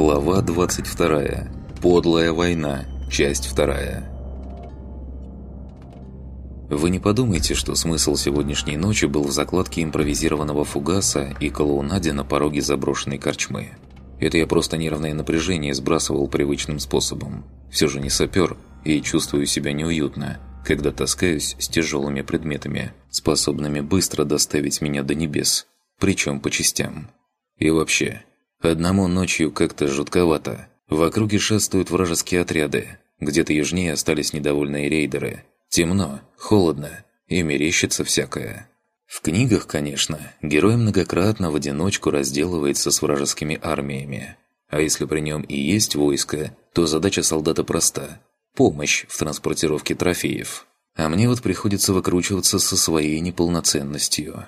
Глава 22. Подлая война. Часть 2. Вы не подумайте, что смысл сегодняшней ночи был в закладке импровизированного фугаса и колоунаде на пороге заброшенной корчмы. Это я просто нервное напряжение сбрасывал привычным способом. Все же не сапер и чувствую себя неуютно, когда таскаюсь с тяжелыми предметами, способными быстро доставить меня до небес, причем по частям. И вообще, одному ночью как-то жутковато. В округе шествуют вражеские отряды. Где-то южнее остались недовольные рейдеры. Темно, холодно и мерещится всякое. В книгах, конечно, герой многократно в одиночку разделывается с вражескими армиями. А если при нем и есть войско, то задача солдата проста – помощь в транспортировке трофеев. А мне вот приходится выкручиваться со своей неполноценностью.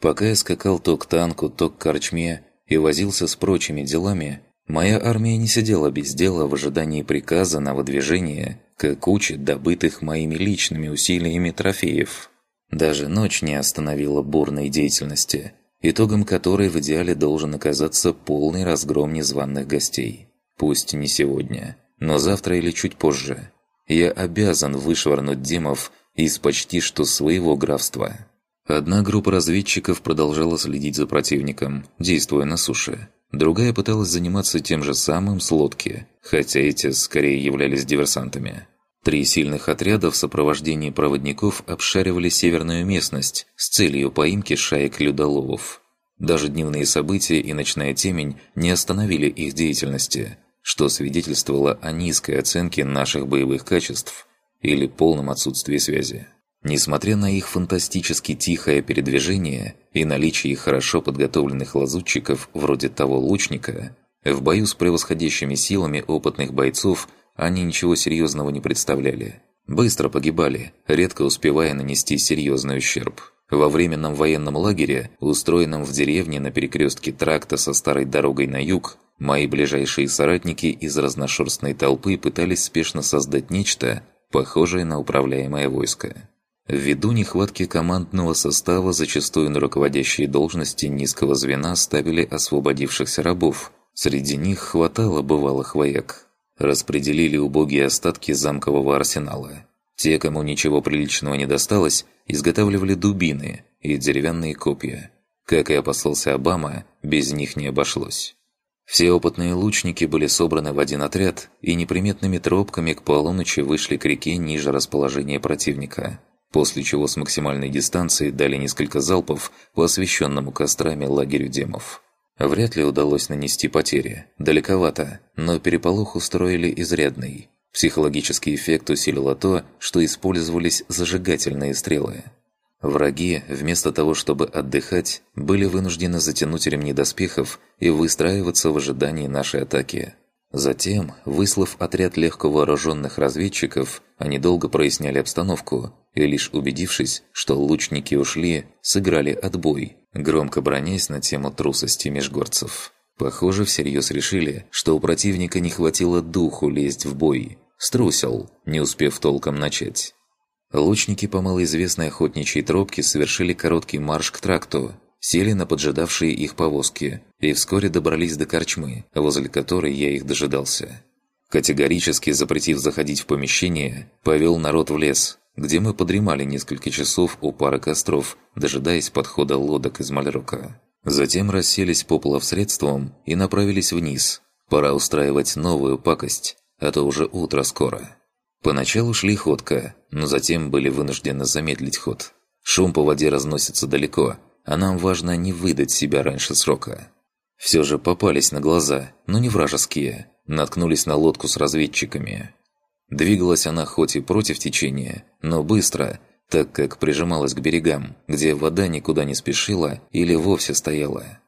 Пока я скакал то к танку, то к корчме и возился с прочими делами, моя армия не сидела без дела в ожидании приказа на выдвижение к куче добытых моими личными усилиями трофеев. Даже ночь не остановила бурной деятельности, итогом которой в идеале должен оказаться полный разгром незваных гостей. Пусть не сегодня, но завтра или чуть позже. Я обязан вышвырнуть демов из почти что своего графства. Одна группа разведчиков продолжала следить за противником, действуя на суше. Другая пыталась заниматься тем же самым с лодки, хотя эти скорее являлись диверсантами. Три сильных отряда в сопровождении проводников обшаривали северную местность с целью поимки шаек людоловов. Даже дневные события и ночная темень не остановили их деятельности, что свидетельствовало о низкой оценке наших боевых качеств или полном отсутствии связи. Несмотря на их фантастически тихое передвижение и наличие хорошо подготовленных лазутчиков вроде того лучника, в бою с превосходящими силами опытных бойцов – они ничего серьезного не представляли. Быстро погибали, редко успевая нанести серьезный ущерб. Во временном военном лагере, устроенном в деревне на перекрестке тракта со старой дорогой на юг, мои ближайшие соратники из разношерстной толпы пытались спешно создать нечто, похожее на управляемое войско. Ввиду нехватки командного состава зачастую на руководящие должности низкого звена ставили освободившихся рабов. Среди них хватало бывалых вояк распределили убогие остатки замкового арсенала. Те, кому ничего приличного не досталось, изготавливали дубины и деревянные копья. Как и опасался Обама, без них не обошлось. Все опытные лучники были собраны в один отряд и неприметными тропками к полуночи вышли к реке ниже расположения противника, после чего с максимальной дистанции дали несколько залпов по освещенному кострами лагерю демов. Вряд ли удалось нанести потери. Далековато, но переполох устроили изрядный. Психологический эффект усилило то, что использовались зажигательные стрелы. Враги, вместо того, чтобы отдыхать, были вынуждены затянуть ремни доспехов и выстраиваться в ожидании нашей атаки. Затем, выслав отряд легко вооруженных разведчиков, они долго проясняли обстановку и лишь убедившись, что лучники ушли, сыграли отбой, громко бронясь на тему трусости межгорцев. Похоже, всерьез решили, что у противника не хватило духу лезть в бой. Струсил, не успев толком начать. Лучники по малоизвестной охотничьей тропке совершили короткий марш к тракту, сели на поджидавшие их повозки и вскоре добрались до корчмы, возле которой я их дожидался. Категорически запретив заходить в помещение, повел народ в лес, где мы подремали несколько часов у пары костров, дожидаясь подхода лодок из Мальрока. Затем расселись по плавсредствам и направились вниз. Пора устраивать новую пакость, а то уже утро скоро. Поначалу шли ходка, но затем были вынуждены замедлить ход. Шум по воде разносится далеко, а нам важно не выдать себя раньше срока. Все же попались на глаза, но не вражеские, наткнулись на лодку с разведчиками. Двигалась она хоть и против течения, но быстро, так как прижималась к берегам, где вода никуда не спешила или вовсе стояла.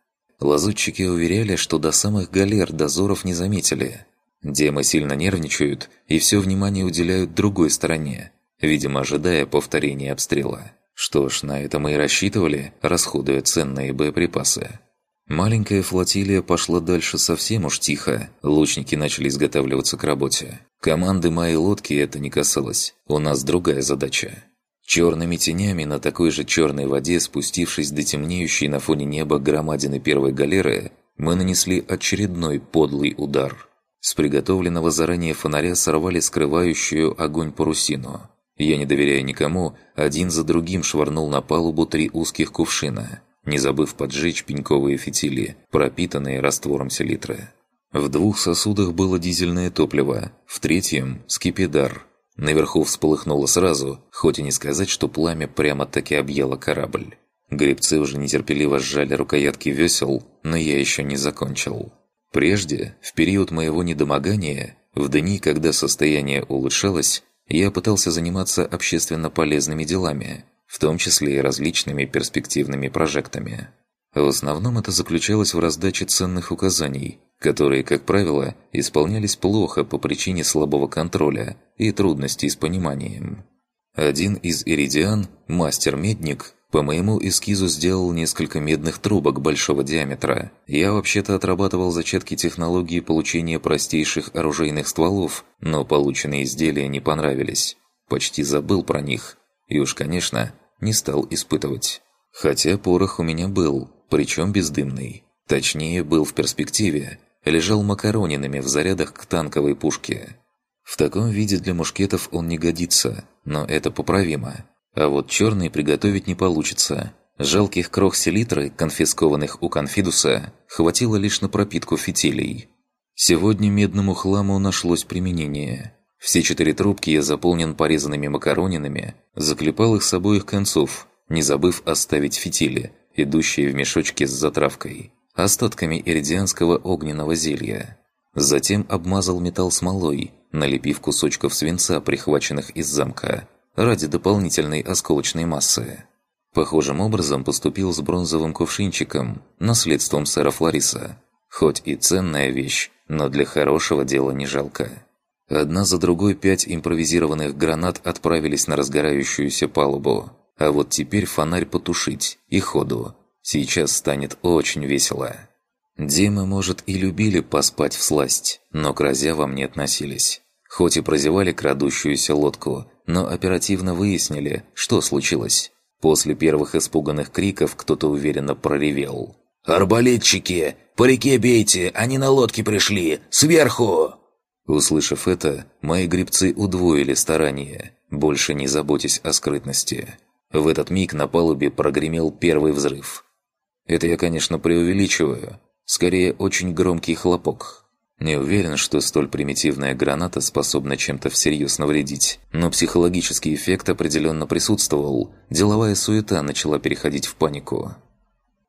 Лазутчики уверяли, что до самых галер дозоров не заметили. Демы сильно нервничают и все внимание уделяют другой стороне, видимо, ожидая повторения обстрела. Что ж, на это мы и рассчитывали, расходуя ценные боеприпасы. Маленькая флотилия пошла дальше совсем уж тихо, лучники начали изготавливаться к работе. Команды моей лодки это не касалось, у нас другая задача. Черными тенями на такой же черной воде, спустившись до темнеющей на фоне неба громадины первой галеры, мы нанесли очередной подлый удар. С приготовленного заранее фонаря сорвали скрывающую огонь парусину. Я, не доверяя никому, один за другим швырнул на палубу три узких кувшина, не забыв поджечь пеньковые фитили, пропитанные раствором селитры. В двух сосудах было дизельное топливо, в третьем – скипидар. Наверху всполыхнуло сразу, хоть и не сказать, что пламя прямо-таки объело корабль. Гребцы уже нетерпеливо сжали рукоятки весел, но я еще не закончил. Прежде, в период моего недомогания, в дни, когда состояние улучшалось, я пытался заниматься общественно полезными делами, в том числе и различными перспективными прожектами. В основном это заключалось в раздаче ценных указаний, которые, как правило, исполнялись плохо по причине слабого контроля и трудностей с пониманием. Один из иридиан, мастер-медник, по моему эскизу сделал несколько медных трубок большого диаметра. Я вообще-то отрабатывал зачатки технологии получения простейших оружейных стволов, но полученные изделия не понравились. Почти забыл про них. И уж, конечно, не стал испытывать. Хотя порох у меня был, причем бездымный. Точнее, был в перспективе. Лежал макаронинами в зарядах к танковой пушке. В таком виде для мушкетов он не годится, но это поправимо. А вот черный приготовить не получится. Жалких крох селитры, конфискованных у Конфидуса, хватило лишь на пропитку фитилей. Сегодня медному хламу нашлось применение. Все четыре трубки я заполнен порезанными макаронинами, заклепал их с обоих концов, не забыв оставить фитили – идущие в мешочке с затравкой, остатками иридианского огненного зелья. Затем обмазал металл смолой, налепив кусочков свинца, прихваченных из замка, ради дополнительной осколочной массы. Похожим образом поступил с бронзовым кувшинчиком, наследством сэра Флориса. Хоть и ценная вещь, но для хорошего дела не жалко. Одна за другой пять импровизированных гранат отправились на разгорающуюся палубу. А вот теперь фонарь потушить и ходу. Сейчас станет очень весело. Димы, может, и любили поспать в сласть, но к разявам не относились. Хоть и прозевали крадущуюся лодку, но оперативно выяснили, что случилось. После первых испуганных криков кто-то уверенно проревел. «Арбалетчики! По реке бейте! Они на лодке пришли! Сверху!» Услышав это, мои грибцы удвоили старания, больше не заботясь о скрытности. В этот миг на палубе прогремел первый взрыв. Это я, конечно, преувеличиваю. Скорее, очень громкий хлопок. Не уверен, что столь примитивная граната способна чем-то всерьез навредить, но психологический эффект определенно присутствовал, деловая суета начала переходить в панику.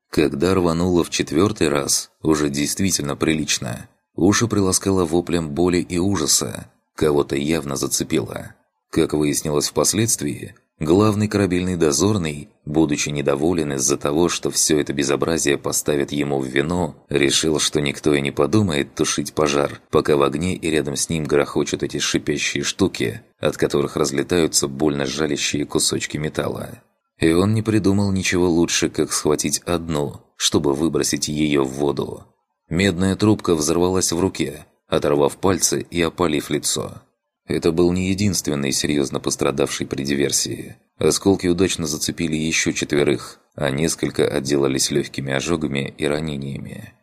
Когда рвануло в четвертый раз, уже действительно прилично, уши приласкало воплем боли и ужаса, кого-то явно зацепило. Как выяснилось впоследствии, Главный корабельный дозорный, будучи недоволен из-за того, что все это безобразие поставит ему в вину, решил, что никто и не подумает тушить пожар, пока в огне и рядом с ним грохочут эти шипящие штуки, от которых разлетаются больно жалящие кусочки металла. И он не придумал ничего лучше, как схватить одну, чтобы выбросить ее в воду. Медная трубка взорвалась в руке, оторвав пальцы и опалив лицо. Это был не единственный серьезно пострадавший при диверсии. Осколки удачно зацепили еще четверых, а несколько отделались легкими ожогами и ранениями.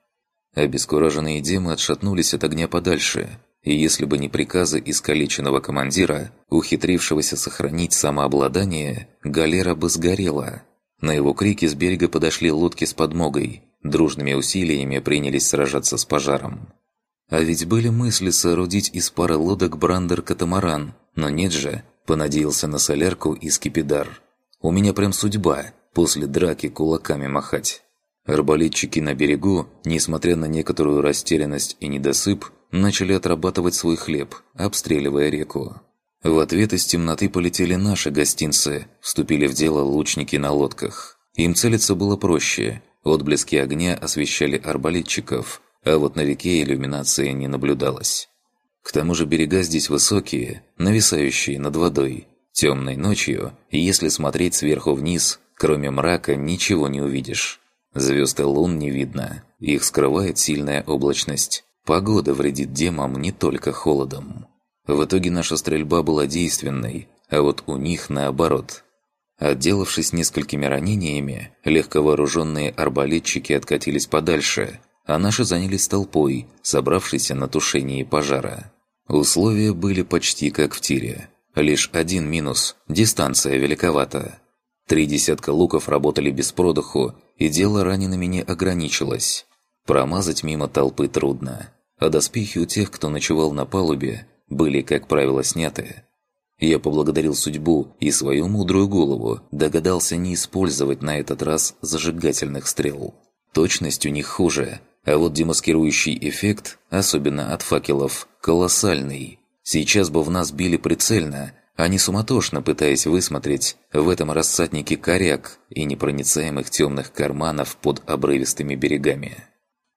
Обескураженные демы отшатнулись от огня подальше, и если бы не приказы искалеченного командира, ухитрившегося сохранить самообладание, галера бы сгорела. На его крики с берега подошли лодки с подмогой, дружными усилиями принялись сражаться с пожаром. А ведь были мысли соорудить из пары лодок брандер-катамаран, но нет же, понадеялся на солярку и скипидар. У меня прям судьба, после драки кулаками махать. Арбалетчики на берегу, несмотря на некоторую растерянность и недосып, начали отрабатывать свой хлеб, обстреливая реку. В ответ из темноты полетели наши гостинцы, вступили в дело лучники на лодках. Им целиться было проще. Отблески огня освещали арбалетчиков, а вот на реке иллюминации не наблюдалось. К тому же берега здесь высокие, нависающие над водой. Темной ночью, если смотреть сверху вниз, кроме мрака ничего не увидишь. Звезд и лун не видно, их скрывает сильная облачность. Погода вредит демам не только холодом. В итоге наша стрельба была действенной, а вот у них наоборот. Отделавшись несколькими ранениями, легковооруженные арбалетчики откатились подальше – а наши занялись толпой, собравшейся на тушении пожара. Условия были почти как в тире. Лишь один минус – дистанция великовата. Три десятка луков работали без продыху, и дело ранеными не ограничилось. Промазать мимо толпы трудно, а доспехи у тех, кто ночевал на палубе, были, как правило, сняты. Я поблагодарил судьбу и свою мудрую голову догадался не использовать на этот раз зажигательных стрел. Точность у них хуже, а вот демаскирующий эффект, особенно от факелов, колоссальный. Сейчас бы в нас били прицельно, а не суматошно пытаясь высмотреть в этом рассаднике коряк и непроницаемых темных карманов под обрывистыми берегами.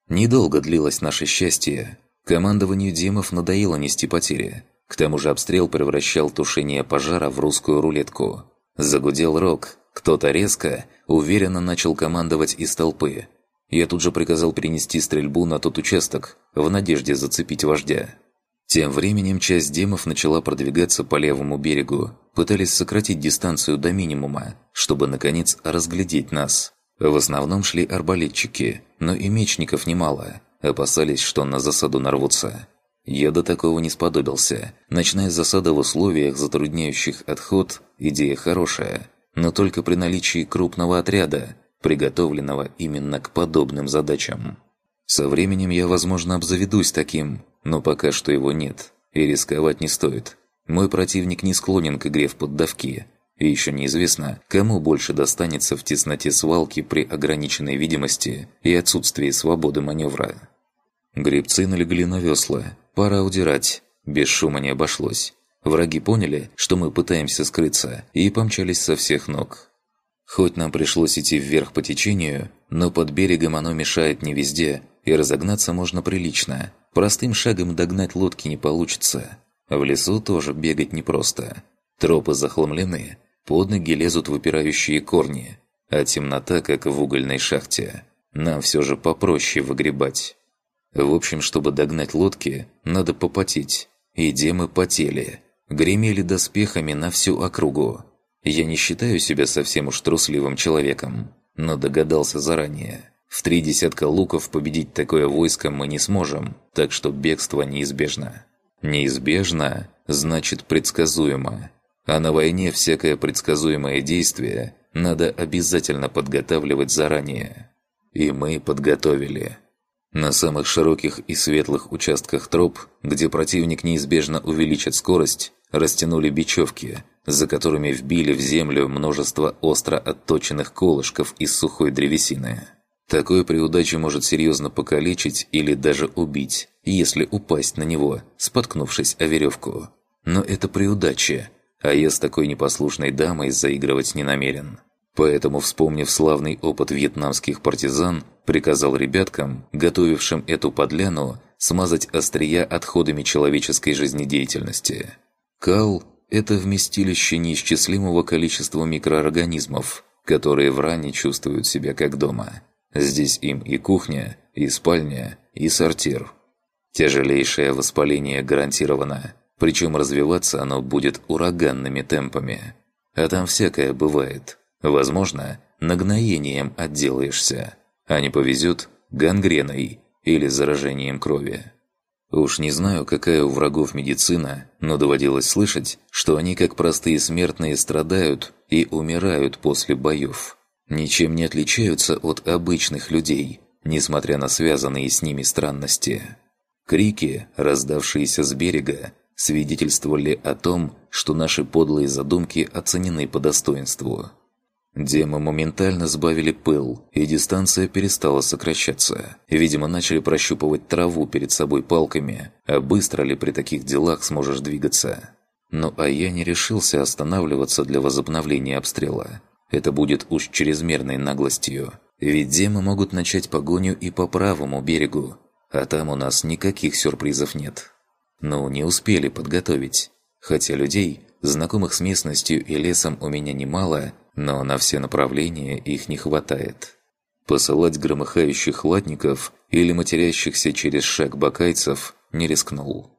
Недолго длилось наше счастье. Командованию Димов надоело нести потери. К тому же обстрел превращал тушение пожара в русскую рулетку. Загудел рог, кто-то резко, уверенно начал командовать из толпы. Я тут же приказал перенести стрельбу на тот участок, в надежде зацепить вождя. Тем временем часть демов начала продвигаться по левому берегу, пытались сократить дистанцию до минимума, чтобы, наконец, разглядеть нас. В основном шли арбалетчики, но и мечников немало, опасались, что на засаду нарвутся. Я до такого не сподобился. Ночная засада в условиях, затрудняющих отход, идея хорошая, но только при наличии крупного отряда, приготовленного именно к подобным задачам. Со временем я, возможно, обзаведусь таким, но пока что его нет, и рисковать не стоит. Мой противник не склонен к игре в поддавки, и еще неизвестно, кому больше достанется в тесноте свалки при ограниченной видимости и отсутствии свободы маневра. Гребцы налегли на весла, Пора удирать. Без шума не обошлось. Враги поняли, что мы пытаемся скрыться, и помчались со всех ног. Хоть нам пришлось идти вверх по течению, но под берегом оно мешает не везде, и разогнаться можно прилично. Простым шагом догнать лодки не получится. В лесу тоже бегать непросто. Тропы захламлены, под ноги лезут выпирающие корни, а темнота, как в угольной шахте. Нам все же попроще выгребать. В общем, чтобы догнать лодки, надо попотеть. И демы потели. Гремели доспехами на всю округу. Я не считаю себя совсем уж трусливым человеком, но догадался заранее. В три десятка луков победить такое войско мы не сможем, так что бегство неизбежно. Неизбежно значит предсказуемо. А на войне всякое предсказуемое действие надо обязательно подготавливать заранее. И мы подготовили. На самых широких и светлых участках троп, где противник неизбежно увеличит скорость, растянули бечевки, за которыми вбили в землю множество остро отточенных колышков из сухой древесины. Такое при удаче может серьезно покалечить или даже убить, если упасть на него, споткнувшись о веревку. Но это при удаче, а я с такой непослушной дамой заигрывать не намерен. Поэтому, вспомнив славный опыт вьетнамских партизан, приказал ребяткам, готовившим эту подляну, смазать острия отходами человеческой жизнедеятельности. Кал – это вместилище неисчислимого количества микроорганизмов, которые в ране чувствуют себя как дома. Здесь им и кухня, и спальня, и сортир. Тяжелейшее воспаление гарантировано, причем развиваться оно будет ураганными темпами. А там всякое бывает – Возможно, нагноением отделаешься, а не повезет гангреной или заражением крови. Уж не знаю, какая у врагов медицина, но доводилось слышать, что они, как простые смертные, страдают и умирают после боев. Ничем не отличаются от обычных людей, несмотря на связанные с ними странности. Крики, раздавшиеся с берега, свидетельствовали о том, что наши подлые задумки оценены по достоинству. Демы моментально сбавили пыл, и дистанция перестала сокращаться. Видимо, начали прощупывать траву перед собой палками, а быстро ли при таких делах сможешь двигаться. Ну а я не решился останавливаться для возобновления обстрела. Это будет уж чрезмерной наглостью. Ведь демы могут начать погоню и по правому берегу, а там у нас никаких сюрпризов нет. Ну, не успели подготовить. Хотя людей, знакомых с местностью и лесом у меня немало – но на все направления их не хватает. Посылать громыхающих латников или матерящихся через шаг бакайцев не рискнул.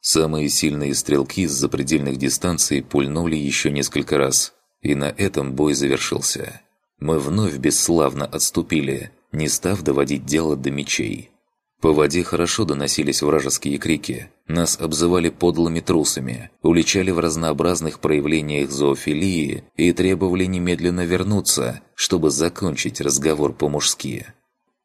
Самые сильные стрелки с запредельных дистанций пульнули еще несколько раз, и на этом бой завершился. Мы вновь бесславно отступили, не став доводить дело до мечей. По воде хорошо доносились вражеские крики. Нас обзывали подлыми трусами, уличали в разнообразных проявлениях зоофилии и требовали немедленно вернуться, чтобы закончить разговор по-мужски.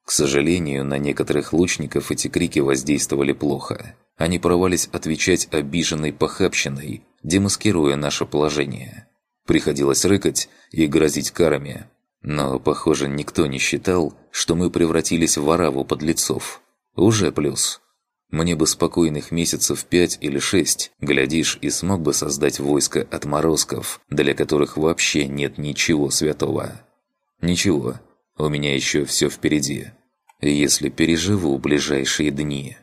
К сожалению, на некоторых лучников эти крики воздействовали плохо. Они порывались отвечать обиженной похабщиной, демаскируя наше положение. Приходилось рыкать и грозить карами. Но, похоже, никто не считал, что мы превратились в ораву подлецов. Уже плюс. Мне бы спокойных месяцев пять или шесть, глядишь, и смог бы создать войско отморозков, для которых вообще нет ничего святого. Ничего, у меня еще все впереди. Если переживу ближайшие дни.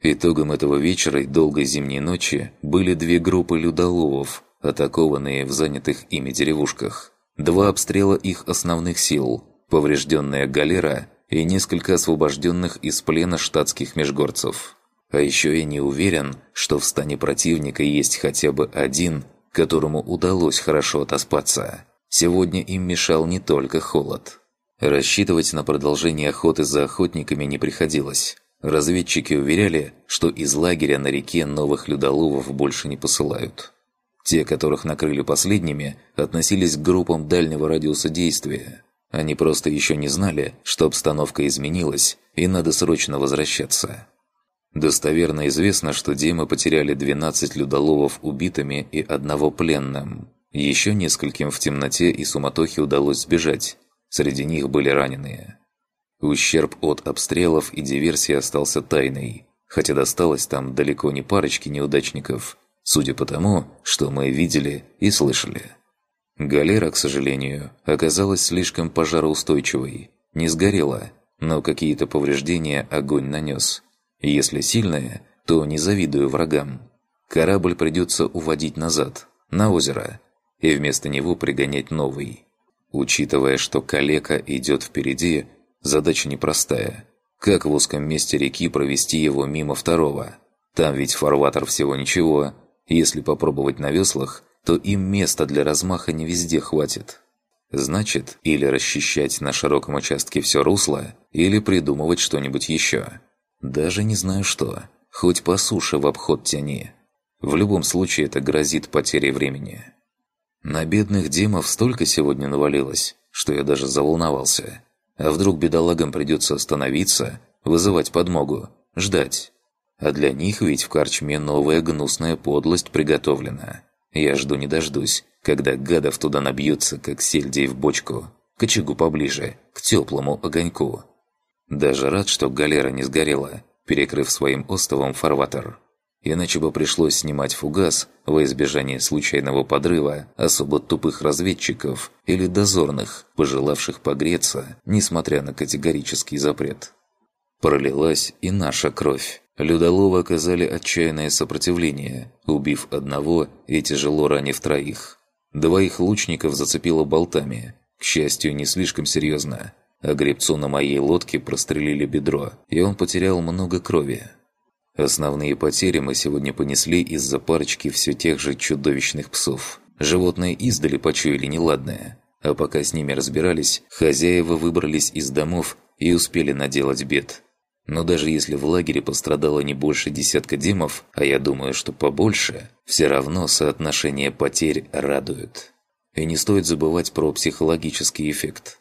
Итогом этого вечера и долгой зимней ночи были две группы людоловов, атакованные в занятых ими деревушках. Два обстрела их основных сил, поврежденная галера и несколько освобожденных из плена штатских межгорцев. А еще я не уверен, что в стане противника есть хотя бы один, которому удалось хорошо отоспаться. Сегодня им мешал не только холод. Рассчитывать на продолжение охоты за охотниками не приходилось. Разведчики уверяли, что из лагеря на реке новых людоловов больше не посылают. Те, которых накрыли последними, относились к группам дальнего радиуса действия. Они просто еще не знали, что обстановка изменилась, и надо срочно возвращаться. Достоверно известно, что Демы потеряли 12 людоловов убитыми и одного пленным. Еще нескольким в темноте и суматохе удалось сбежать. Среди них были раненые. Ущерб от обстрелов и диверсии остался тайной, хотя досталось там далеко не парочки неудачников, судя по тому, что мы видели и слышали. Галера, к сожалению, оказалась слишком пожароустойчивой. Не сгорела, но какие-то повреждения огонь нанес. Если сильные, то не завидую врагам. Корабль придется уводить назад, на озеро, и вместо него пригонять новый. Учитывая, что калека идет впереди, задача непростая. Как в узком месте реки провести его мимо второго? Там ведь фарватер всего ничего. Если попробовать на веслах, то им места для размаха не везде хватит. Значит, или расчищать на широком участке все русло, или придумывать что-нибудь еще. Даже не знаю что. Хоть по суше в обход тяни. В любом случае это грозит потерей времени. На бедных Димов столько сегодня навалилось, что я даже заволновался. А вдруг бедолагам придется остановиться, вызывать подмогу, ждать? А для них ведь в корчме новая гнусная подлость приготовлена. Я жду не дождусь, когда гадов туда набьются, как сельдей в бочку. К очагу поближе, к теплому огоньку. Даже рад, что галера не сгорела, перекрыв своим остовом фарватер. Иначе бы пришлось снимать фугас во избежание случайного подрыва особо тупых разведчиков или дозорных, пожелавших погреться, несмотря на категорический запрет. Пролилась и наша кровь. Людоловы оказали отчаянное сопротивление, убив одного и тяжело ранив троих. Двоих лучников зацепило болтами, к счастью, не слишком серьезно, а гребцу на моей лодке прострелили бедро, и он потерял много крови. Основные потери мы сегодня понесли из-за парочки все тех же чудовищных псов. Животные издали почуяли неладное, а пока с ними разбирались, хозяева выбрались из домов и успели наделать бед. Но даже если в лагере пострадало не больше десятка демов, а я думаю, что побольше, все равно соотношение потерь радует. И не стоит забывать про психологический эффект.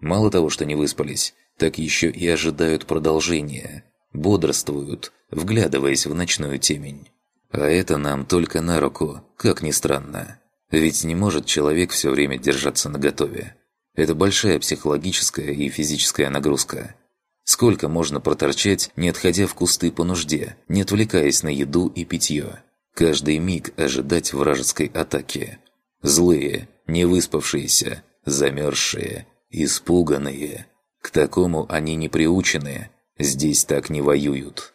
Мало того, что не выспались, так еще и ожидают продолжения. Бодрствуют, вглядываясь в ночную темень. А это нам только на руку, как ни странно. Ведь не может человек все время держаться наготове. Это большая психологическая и физическая нагрузка – Сколько можно проторчать, не отходя в кусты по нужде, не отвлекаясь на еду и питье? Каждый миг ожидать вражеской атаки. Злые, невыспавшиеся, замерзшие, испуганные. К такому они не приучены, здесь так не воюют.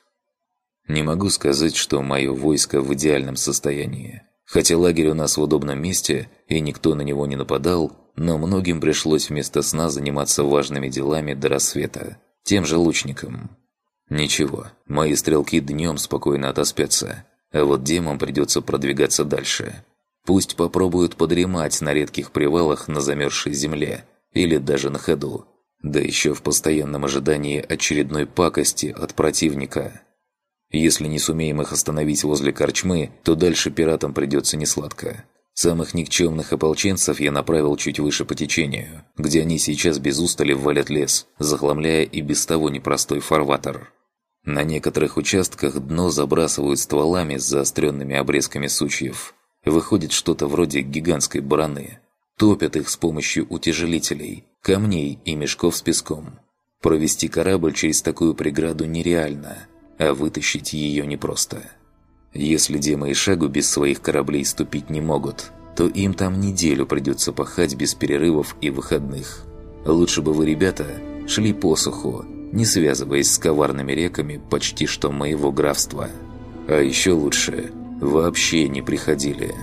Не могу сказать, что мое войско в идеальном состоянии. Хотя лагерь у нас в удобном месте, и никто на него не нападал, но многим пришлось вместо сна заниматься важными делами до рассвета тем же лучникам. Ничего, мои стрелки днем спокойно отоспятся, а вот демам придется продвигаться дальше. Пусть попробуют подремать на редких привалах на замерзшей земле или даже на ходу. Да еще в постоянном ожидании очередной пакости от противника. Если не сумеем их остановить возле корчмы, то дальше пиратам придется несладко. Самых никчемных ополченцев я направил чуть выше по течению, где они сейчас без устали валят лес, захламляя и без того непростой фарватер. На некоторых участках дно забрасывают стволами с заостренными обрезками сучьев. Выходит что-то вроде гигантской бараны. Топят их с помощью утяжелителей, камней и мешков с песком. Провести корабль через такую преграду нереально, а вытащить ее непросто. Если Дема и Шагу без своих кораблей ступить не могут, то им там неделю придется пахать без перерывов и выходных. Лучше бы вы, ребята, шли по суху, не связываясь с коварными реками почти что моего графства. А еще лучше, вообще не приходили».